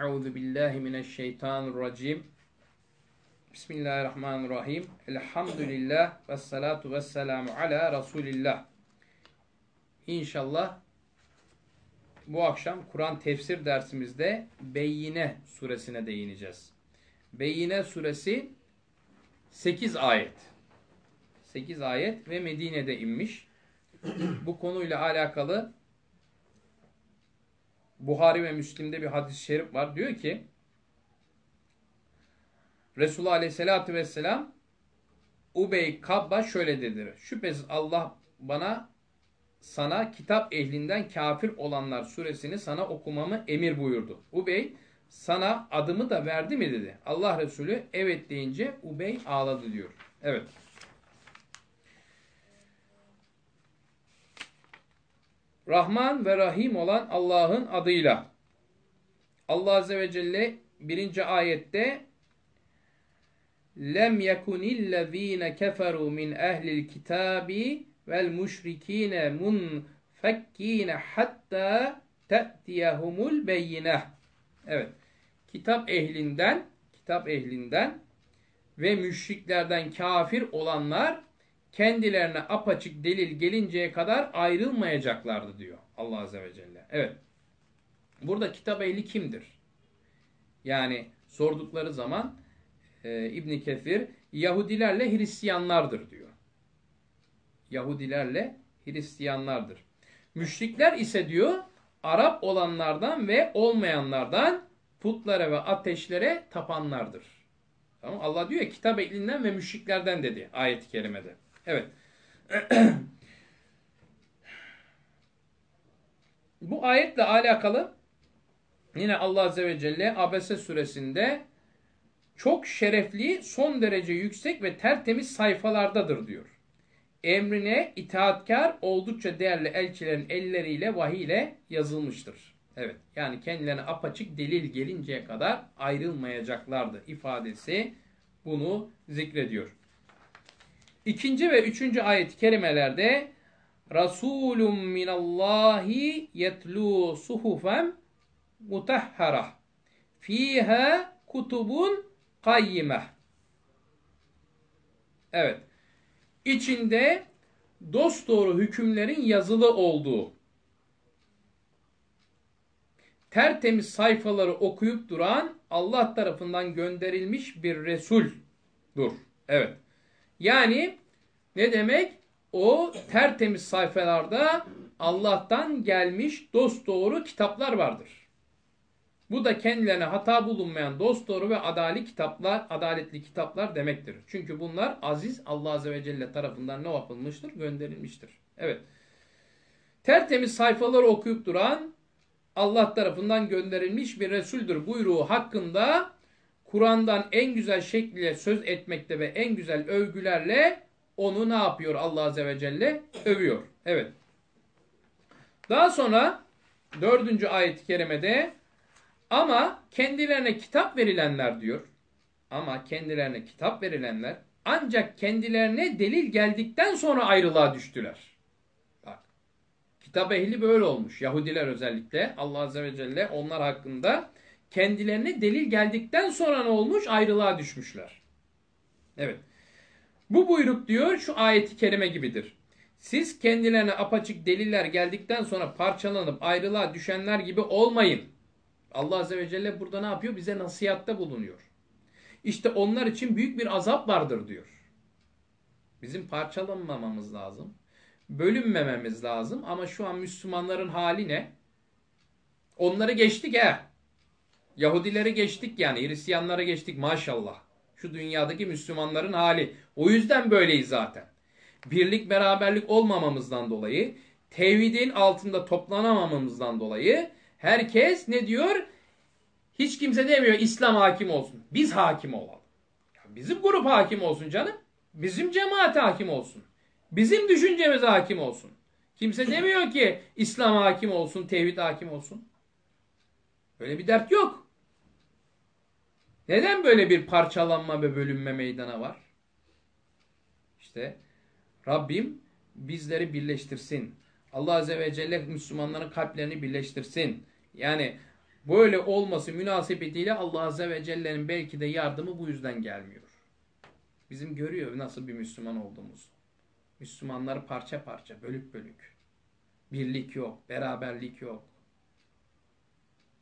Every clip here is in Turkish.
Euzu billahi mineşşeytanirracim. Bismillahirrahmanirrahim. Elhamdülillah ve salatu ve selamu ala Resulillah. İnşallah bu akşam Kur'an tefsir dersimizde Beyyine suresine değineceğiz. Beyyine suresi 8 ayet. 8 ayet ve Medine'de inmiş. Bu konuyla alakalı Buhari ve Müslim'de bir hadis-i şerif var. Diyor ki Resulullah Aleyhisselatü Vesselam Ubey Kabba şöyle dedi. Şüphesiz Allah bana sana kitap ehlinden kafir olanlar suresini sana okumamı emir buyurdu. Ubey sana adımı da verdi mi dedi. Allah Resulü evet deyince Ubey ağladı diyor. Evet. Rahman ve Rahim olan Allah'ın adıyla. Allah Azze ve Celle birinci ayette lem yekunillezine keferu min ehlil kitabi vel müşrikine munfekkine hatta te'tiyehumul beyine. Evet. Kitap ehlinden, kitap ehlinden ve müşriklerden kafir olanlar kendilerine apaçık delil gelinceye kadar ayrılmayacaklardı diyor Allah Azze ve Celle. Evet. Burada kitap ehli kimdir? Yani sordukları zaman e, İbni Kefir Yahudilerle Hristiyanlardır diyor. Yahudilerle Hristiyanlardır. Müşrikler ise diyor Arap olanlardan ve olmayanlardan putlara ve ateşlere tapanlardır. Tamam Allah diyor ya kitap ehlinden ve müşriklerden dedi ayet-i kerimede. Evet. Bu ayetle alakalı yine Allah Azze ve Celle Abese suresinde çok şerefli, son derece yüksek ve tertemiz sayfalardadır diyor. Emrine itaatkar oldukça değerli elçilerin elleriyle vahiy ile yazılmıştır. Evet yani kendilerine apaçık delil gelinceye kadar ayrılmayacaklardı ifadesi bunu zikrediyor. İkinci ve üçüncü ayet-i kerimelerde Rasulun minallahi yetlu suhufen mutahhara fiha kutubun kayyime. Evet. İçinde dosdoğru hükümlerin yazılı olduğu tertemiz sayfaları okuyup duran Allah tarafından gönderilmiş bir Resul'dur. Evet. Yani ne demek? O tertemiz sayfalarda Allah'tan gelmiş dosdoğru kitaplar vardır. Bu da kendilerine hata bulunmayan dosdoğru ve adaletli kitaplar, adaletli kitaplar demektir. Çünkü bunlar aziz Allah Azze ve Celle tarafından ne yapılmıştır? Gönderilmiştir. Evet. Tertemiz sayfaları okuyup duran Allah tarafından gönderilmiş bir Resul'dür buyruğu hakkında Kur'an'dan en güzel şekliyle söz etmekte ve en güzel övgülerle onu ne yapıyor Allah Azze ve Celle? Övüyor. Evet. Daha sonra dördüncü ayet-i kerimede ama kendilerine kitap verilenler diyor. Ama kendilerine kitap verilenler ancak kendilerine delil geldikten sonra ayrılığa düştüler. Bak. Kitap ehli böyle olmuş. Yahudiler özellikle. Allah Azze ve Celle onlar hakkında kendilerine delil geldikten sonra ne olmuş? Ayrılığa düşmüşler. Evet. Bu buyruk diyor şu ayeti kerime gibidir. Siz kendilerine apaçık deliller geldikten sonra parçalanıp ayrılığa düşenler gibi olmayın. Allah Azze ve Celle burada ne yapıyor? Bize nasihatte bulunuyor. İşte onlar için büyük bir azap vardır diyor. Bizim parçalanmamamız lazım. Bölünmememiz lazım. Ama şu an Müslümanların hali ne? Onları geçtik he. Yahudileri geçtik yani. Hristiyanları geçtik maşallah. Şu dünyadaki Müslümanların hali. O yüzden böyleyiz zaten. Birlik beraberlik olmamamızdan dolayı, tevhidin altında toplanamamamızdan dolayı herkes ne diyor? Hiç kimse demiyor İslam hakim olsun. Biz hakim olalım. bizim grup hakim olsun canım. Bizim cemaat hakim olsun. Bizim düşüncemiz hakim olsun. Kimse demiyor ki İslam hakim olsun, tevhid hakim olsun. Öyle bir dert yok. Neden böyle bir parçalanma ve bölünme meydana var? İşte Rabbim bizleri birleştirsin. Allah Azze ve Celle Müslümanların kalplerini birleştirsin. Yani Böyle olması münasebetiyle Allah Azze ve Celle'nin belki de yardımı bu yüzden gelmiyor. Bizim görüyor nasıl bir Müslüman olduğumuzu. Müslümanları parça parça, bölük bölük. Birlik yok, beraberlik yok.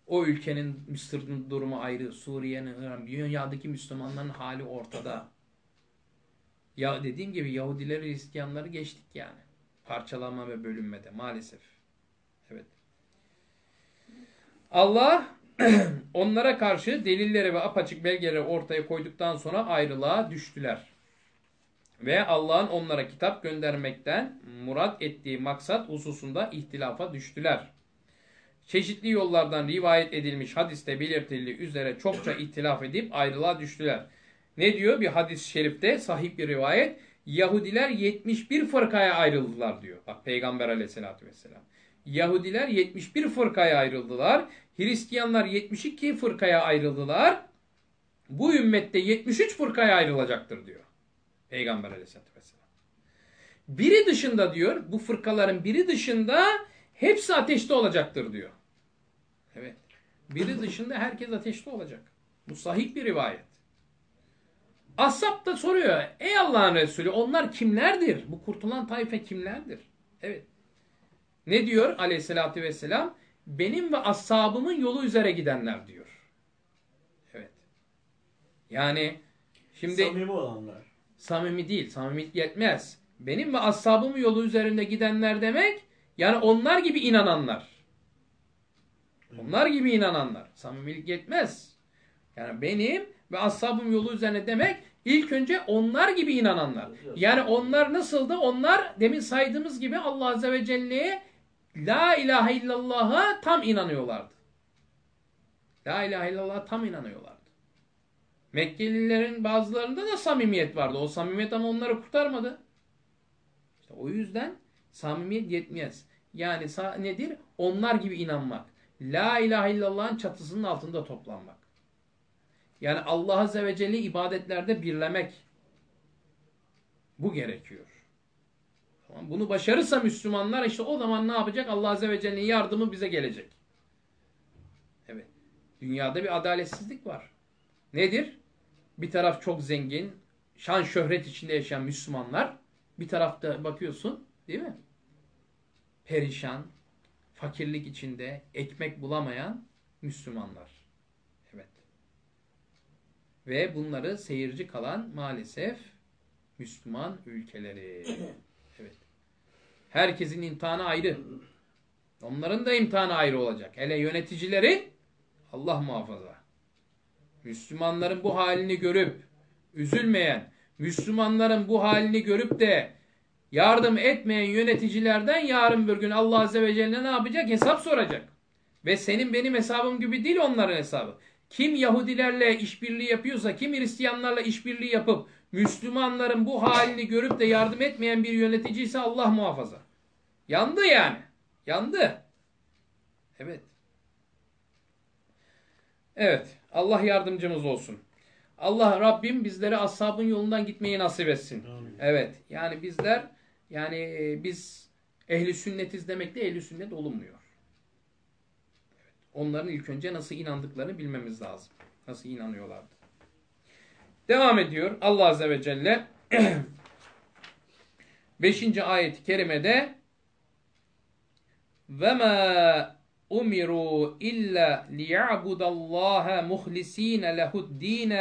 O ülkenin Mısır'ın durumu ayrı, Suriye'nin, dünyadaki Müslümanların hali ortada. Ya dediğim gibi Yahudileri, Hristiyanları geçtik yani. Parçalanma ve bölünmede maalesef. Evet. Allah onlara karşı delilleri ve apaçık belgeleri ortaya koyduktan sonra ayrılığa düştüler. Ve Allah'ın onlara kitap göndermekten murat ettiği maksat hususunda ihtilafa düştüler. Çeşitli yollardan rivayet edilmiş hadiste belirtildiği üzere çokça ihtilaf edip ayrılığa düştüler. Ne diyor bir hadis-i şerifte sahih bir rivayet? Yahudiler 71 fırkaya ayrıldılar diyor. Bak Peygamber aleyhissalatü vesselam. Yahudiler 71 fırkaya ayrıldılar. Hristiyanlar 72 fırkaya ayrıldılar. Bu ümmette 73 fırkaya ayrılacaktır diyor. Peygamber aleyhissalatü vesselam. Biri dışında diyor, bu fırkaların biri dışında hepsi ateşte olacaktır diyor. Evet. Biri dışında herkes ateşte olacak. Bu sahih bir rivayet. Ashab da soruyor. Ey Allah'ın Resulü onlar kimlerdir? Bu kurtulan tayfe kimlerdir? Evet. Ne diyor aleyhissalatü vesselam? Benim ve ashabımın yolu üzere gidenler diyor. Evet. Yani şimdi Samimi olanlar. samimi değil. Samimi yetmez. Benim ve ashabımın yolu üzerinde gidenler demek yani onlar gibi inananlar. Onlar gibi inananlar. Samimilik yetmez. Yani benim ve ashabım yolu üzerine demek ilk önce onlar gibi inananlar. Yani onlar nasıldı? Onlar demin saydığımız gibi Allah Azze ve Celle'ye La ilahe illallah'a tam inanıyorlardı. La ilahe illallah'a tam inanıyorlardı. Mekkelilerin bazılarında da samimiyet vardı. O samimiyet ama onları kurtarmadı. İşte o yüzden samimiyet yetmez. Yani nedir? Onlar gibi inanmak. La ilahe illallah'ın çatısının altında toplanmak. Yani Allah Azze ve Celle ibadetlerde birlemek. Bu gerekiyor. Bunu başarırsa Müslümanlar işte o zaman ne yapacak? Allah Azze ve Celle'nin yardımı bize gelecek. Evet. Dünyada bir adaletsizlik var. Nedir? Bir taraf çok zengin, şan şöhret içinde yaşayan Müslümanlar. Bir tarafta bakıyorsun değil mi? Perişan, fakirlik içinde ekmek bulamayan Müslümanlar. Evet. Ve bunları seyirci kalan maalesef Müslüman ülkeleri. Evet. Herkesin imtihanı ayrı. Onların da imtihanı ayrı olacak. Hele yöneticilerin Allah muhafaza. Müslümanların bu halini görüp üzülmeyen, Müslümanların bu halini görüp de yardım etmeyen yöneticilerden yarın bir gün Allah Azze ve Celle ne yapacak? Hesap soracak. Ve senin benim hesabım gibi değil onların hesabı. Kim Yahudilerle işbirliği yapıyorsa, kim Hristiyanlarla işbirliği yapıp Müslümanların bu halini görüp de yardım etmeyen bir yönetici ise Allah muhafaza. Yandı yani. Yandı. Evet. Evet. Allah yardımcımız olsun. Allah Rabbim bizlere ashabın yolundan gitmeyi nasip etsin. Amin. Evet. Yani bizler yani e, biz ehli sünnetiz demekle ehli sünnet olunmuyor. Evet. Onların ilk önce nasıl inandıklarını bilmemiz lazım. Nasıl inanıyorlardı. Devam ediyor Allah Azze ve Celle 5. ayet-i kerimede ma umiru illa liya'budallaha muhlisina lehu'd-din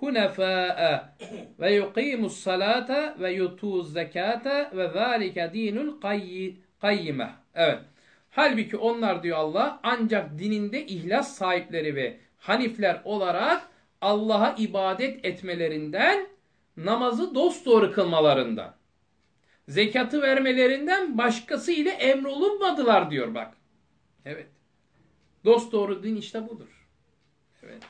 hunafa'a ve yuqimus salata ve yutuz zekata ve zalika dinul kayyime. Evet. Halbuki onlar diyor Allah ancak dininde ihlas sahipleri ve hanifler olarak Allah'a ibadet etmelerinden, namazı dosdoğru kılmalarından, zekatı vermelerinden başkası ile emrolunmadılar diyor bak. Evet. Dosdoğru din işte budur. Evet.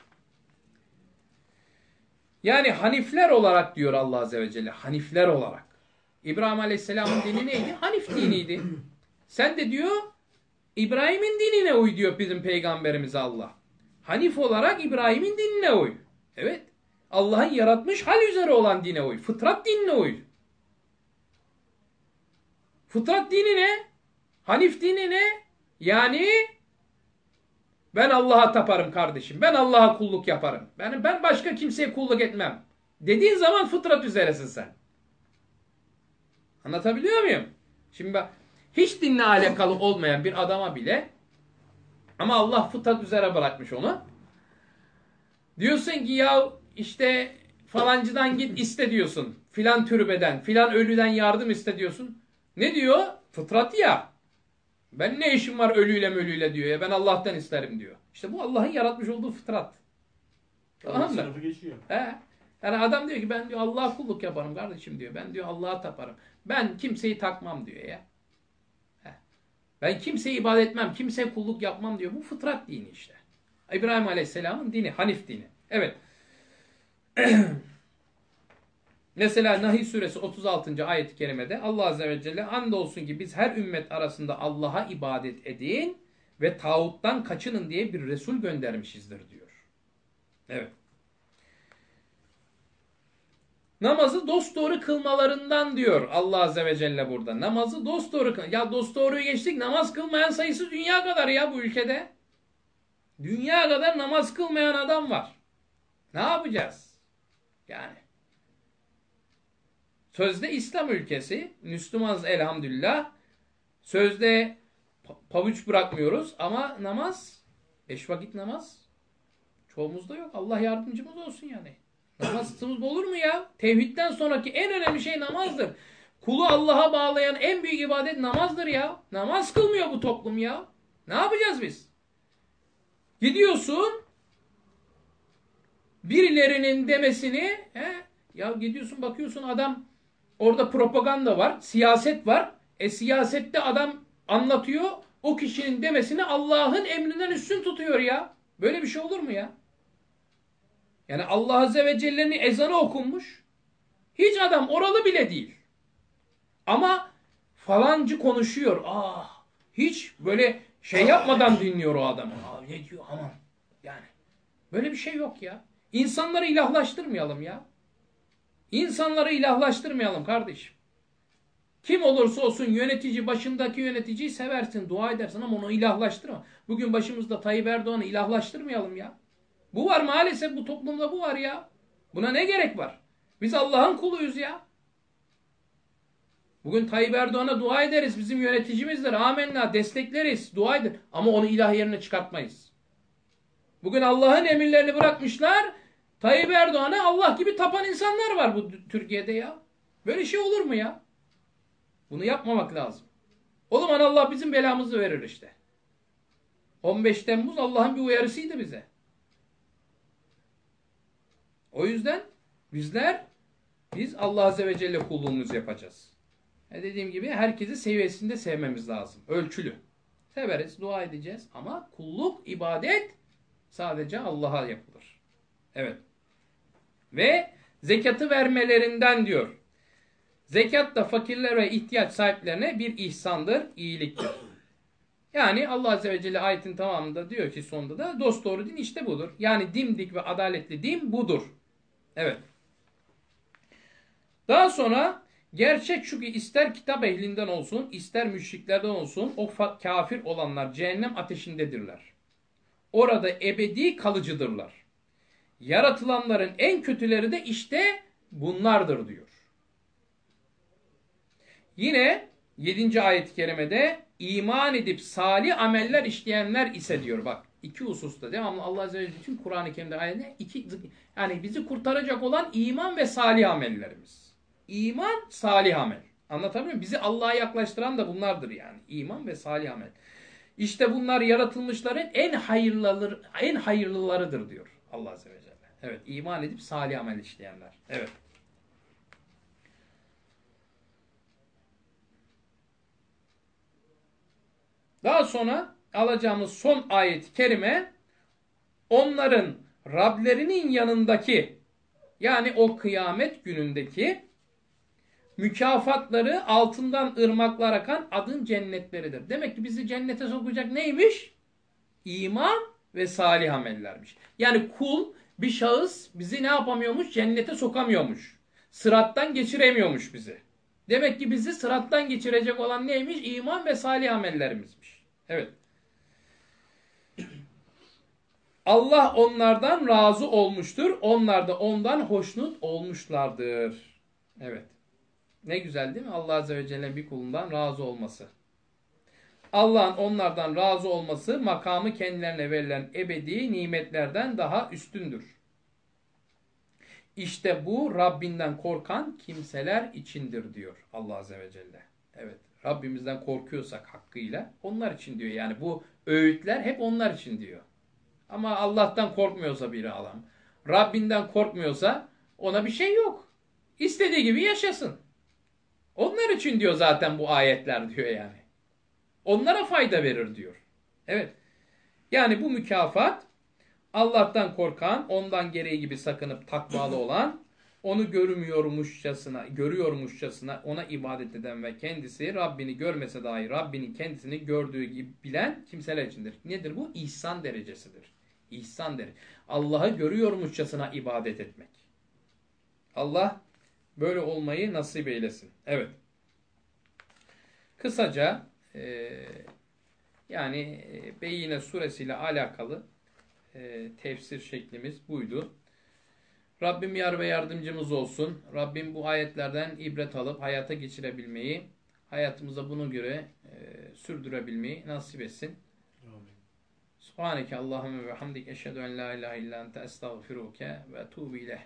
Yani hanifler olarak diyor Allah Azze ve Celle. Hanifler olarak. İbrahim Aleyhisselam'ın dini neydi? Hanif diniydi. Sen de diyor İbrahim'in dinine uy diyor bizim peygamberimiz Allah. Hanif olarak İbrahim'in dinine uy. Evet. Allah'ın yaratmış hal üzere olan dine uy. Fıtrat dinine uy. Fıtrat dini ne? Hanif dini ne? Yani Ben Allah'a taparım kardeşim. Ben Allah'a kulluk yaparım. Ben, ben başka kimseye kulluk etmem. Dediğin zaman fıtrat üzeresin sen. Anlatabiliyor muyum? Şimdi bak hiç dinle alakalı olmayan bir adama bile ama Allah fıtrat üzere bırakmış onu. Diyorsun ki ya işte falancıdan git iste diyorsun. Filan türbeden, filan ölüden yardım iste diyorsun. Ne diyor? Fıtrat ya. Ben ne işim var ölüyle ölüyle diyor ya. Ben Allah'tan isterim diyor. İşte bu Allah'ın yaratmış olduğu fıtrat. Tamam mı? He. Yani adam diyor ki ben diyor Allah'a kulluk yaparım kardeşim diyor. Ben diyor Allah'a taparım. Ben kimseyi takmam diyor ya. He. Ben kimseye ibadet etmem, kimseye kulluk yapmam diyor. Bu fıtrat dini işte. İbrahim Aleyhisselam'ın dini, Hanif dini. Evet. Mesela Nahl suresi 36. ayet-i kerimede Allah azze ve celle andolsun ki biz her ümmet arasında Allah'a ibadet edin ve tağuttan kaçının diye bir resul göndermişizdir diyor. Evet. Namazı dosdoğru kılmalarından diyor Allah Azze ve Celle burada. Namazı dosdoğru kıl. Ya dosdoğruyu geçtik namaz kılmayan sayısı dünya kadar ya bu ülkede. Dünya kadar namaz kılmayan adam var. Ne yapacağız? Yani. Sözde İslam ülkesi. Müslümanız elhamdülillah. Sözde pavuç bırakmıyoruz ama namaz, beş vakit namaz çoğumuzda yok. Allah yardımcımız olsun yani. Namazsız olur mu ya? Tevhidden sonraki en önemli şey namazdır. Kulu Allah'a bağlayan en büyük ibadet namazdır ya. Namaz kılmıyor bu toplum ya. Ne yapacağız biz? Gidiyorsun birilerinin demesini he, ya gidiyorsun bakıyorsun adam orada propaganda var, siyaset var. E siyasette adam anlatıyor o kişinin demesini Allah'ın emrinden üstün tutuyor ya. Böyle bir şey olur mu ya? Yani Allah Azze ve Celle'nin ezanı okunmuş. Hiç adam oralı bile değil. Ama falancı konuşuyor. Ah, hiç böyle şey yapmadan dinliyor o adamı. Aa, ne diyor aman. Yani böyle bir şey yok ya. İnsanları ilahlaştırmayalım ya. İnsanları ilahlaştırmayalım kardeşim. Kim olursa olsun yönetici, başındaki yöneticiyi seversin, dua edersin ama onu ilahlaştırma. Bugün başımızda Tayyip Erdoğan'ı ilahlaştırmayalım ya. Bu var maalesef bu toplumda bu var ya. Buna ne gerek var? Biz Allah'ın kuluyuz ya. Bugün Tayyip Erdoğan'a dua ederiz. Bizim yöneticimizdir. Amenna destekleriz. Dua edin. Ama onu ilah yerine çıkartmayız. Bugün Allah'ın emirlerini bırakmışlar. Tayyip Erdoğan'a Allah gibi tapan insanlar var bu Türkiye'de ya. Böyle şey olur mu ya? Bunu yapmamak lazım. O zaman Allah bizim belamızı verir işte. 15 Temmuz Allah'ın bir uyarısıydı bize. O yüzden bizler biz Allah Azze ve Celle kulluğumuzu yapacağız. E dediğim gibi herkesi seviyesinde sevmemiz lazım. Ölçülü. Severiz, dua edeceğiz ama kulluk, ibadet sadece Allah'a yapılır. Evet. Ve zekatı vermelerinden diyor. Zekat da fakirler ve ihtiyaç sahiplerine bir ihsandır, iyiliktir. Yani Allah Azze ve Celle ayetin tamamında diyor ki sonunda da dost doğru din işte budur. Yani dimdik ve adaletli din budur. Evet. Daha sonra gerçek şu ki ister kitap ehlinden olsun, ister müşriklerden olsun o kafir olanlar cehennem ateşindedirler. Orada ebedi kalıcıdırlar. Yaratılanların en kötüleri de işte bunlardır diyor. Yine 7. ayet-i kerimede iman edip salih ameller işleyenler ise diyor bak iki hususta devamlı Allah Azze ve Celle bütün Kur'an-ı Kerim'de ayetinde iki yani bizi kurtaracak olan iman ve salih amellerimiz. İman, salih amel. Anlatabiliyor muyum? Bizi Allah'a yaklaştıran da bunlardır yani. İman ve salih amel. İşte bunlar yaratılmışların en hayırlıları, en hayırlılarıdır diyor Allah Azze ve Celle. Evet, iman edip salih amel işleyenler. Evet. Daha sonra alacağımız son ayet-i kerime onların Rablerinin yanındaki yani o kıyamet günündeki mükafatları altından ırmaklar akan adın cennetleridir. Demek ki bizi cennete sokacak neymiş? İman ve salih amellermiş. Yani kul bir şahıs bizi ne yapamıyormuş? Cennete sokamıyormuş. Sırattan geçiremiyormuş bizi. Demek ki bizi sırattan geçirecek olan neymiş? İman ve salih amellerimizmiş. Evet. Allah onlardan razı olmuştur. Onlar da ondan hoşnut olmuşlardır. Evet. Ne güzel değil mi? Allah Azze ve Celle bir kulundan razı olması. Allah'ın onlardan razı olması makamı kendilerine verilen ebedi nimetlerden daha üstündür. İşte bu Rabbinden korkan kimseler içindir diyor Allah Azze ve Celle. Evet. Rabbimizden korkuyorsak hakkıyla onlar için diyor. Yani bu öğütler hep onlar için diyor. Ama Allah'tan korkmuyorsa bir adam, Rabbinden korkmuyorsa ona bir şey yok. İstediği gibi yaşasın. Onlar için diyor zaten bu ayetler diyor yani. Onlara fayda verir diyor. Evet. Yani bu mükafat Allah'tan korkan, ondan gereği gibi sakınıp takvalı olan, onu görmüyormuşçasına, görüyormuşçasına ona ibadet eden ve kendisi Rabbini görmese dahi Rabbinin kendisini gördüğü gibi bilen kimseler içindir. Nedir bu? İhsan derecesidir. İhsan derece. Allah'ı görüyormuşçasına ibadet etmek. Allah böyle olmayı nasip eylesin. Evet. Kısaca e, yani Beyine suresiyle alakalı e, tefsir şeklimiz buydu. Rabbim yar ve yardımcımız olsun. Rabbim bu ayetlerden ibret alıp hayata geçirebilmeyi, hayatımıza buna göre e, sürdürebilmeyi nasip etsin. Subhaneke Allahümme ve hamdik eşhedü en la ilahe illa ente estağfiruke ve tuğbu ileh.